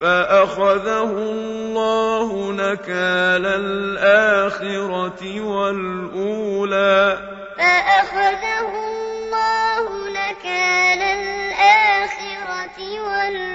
فَأَخَذَهُ اللَّهُ نَكَالَ الْآخِرَةِ وَالْأُولَىٰ. فَأَخَذَهُ اللَّهُ نَكَالَ الْآخِرَةِ وَالْأُولَىٰ.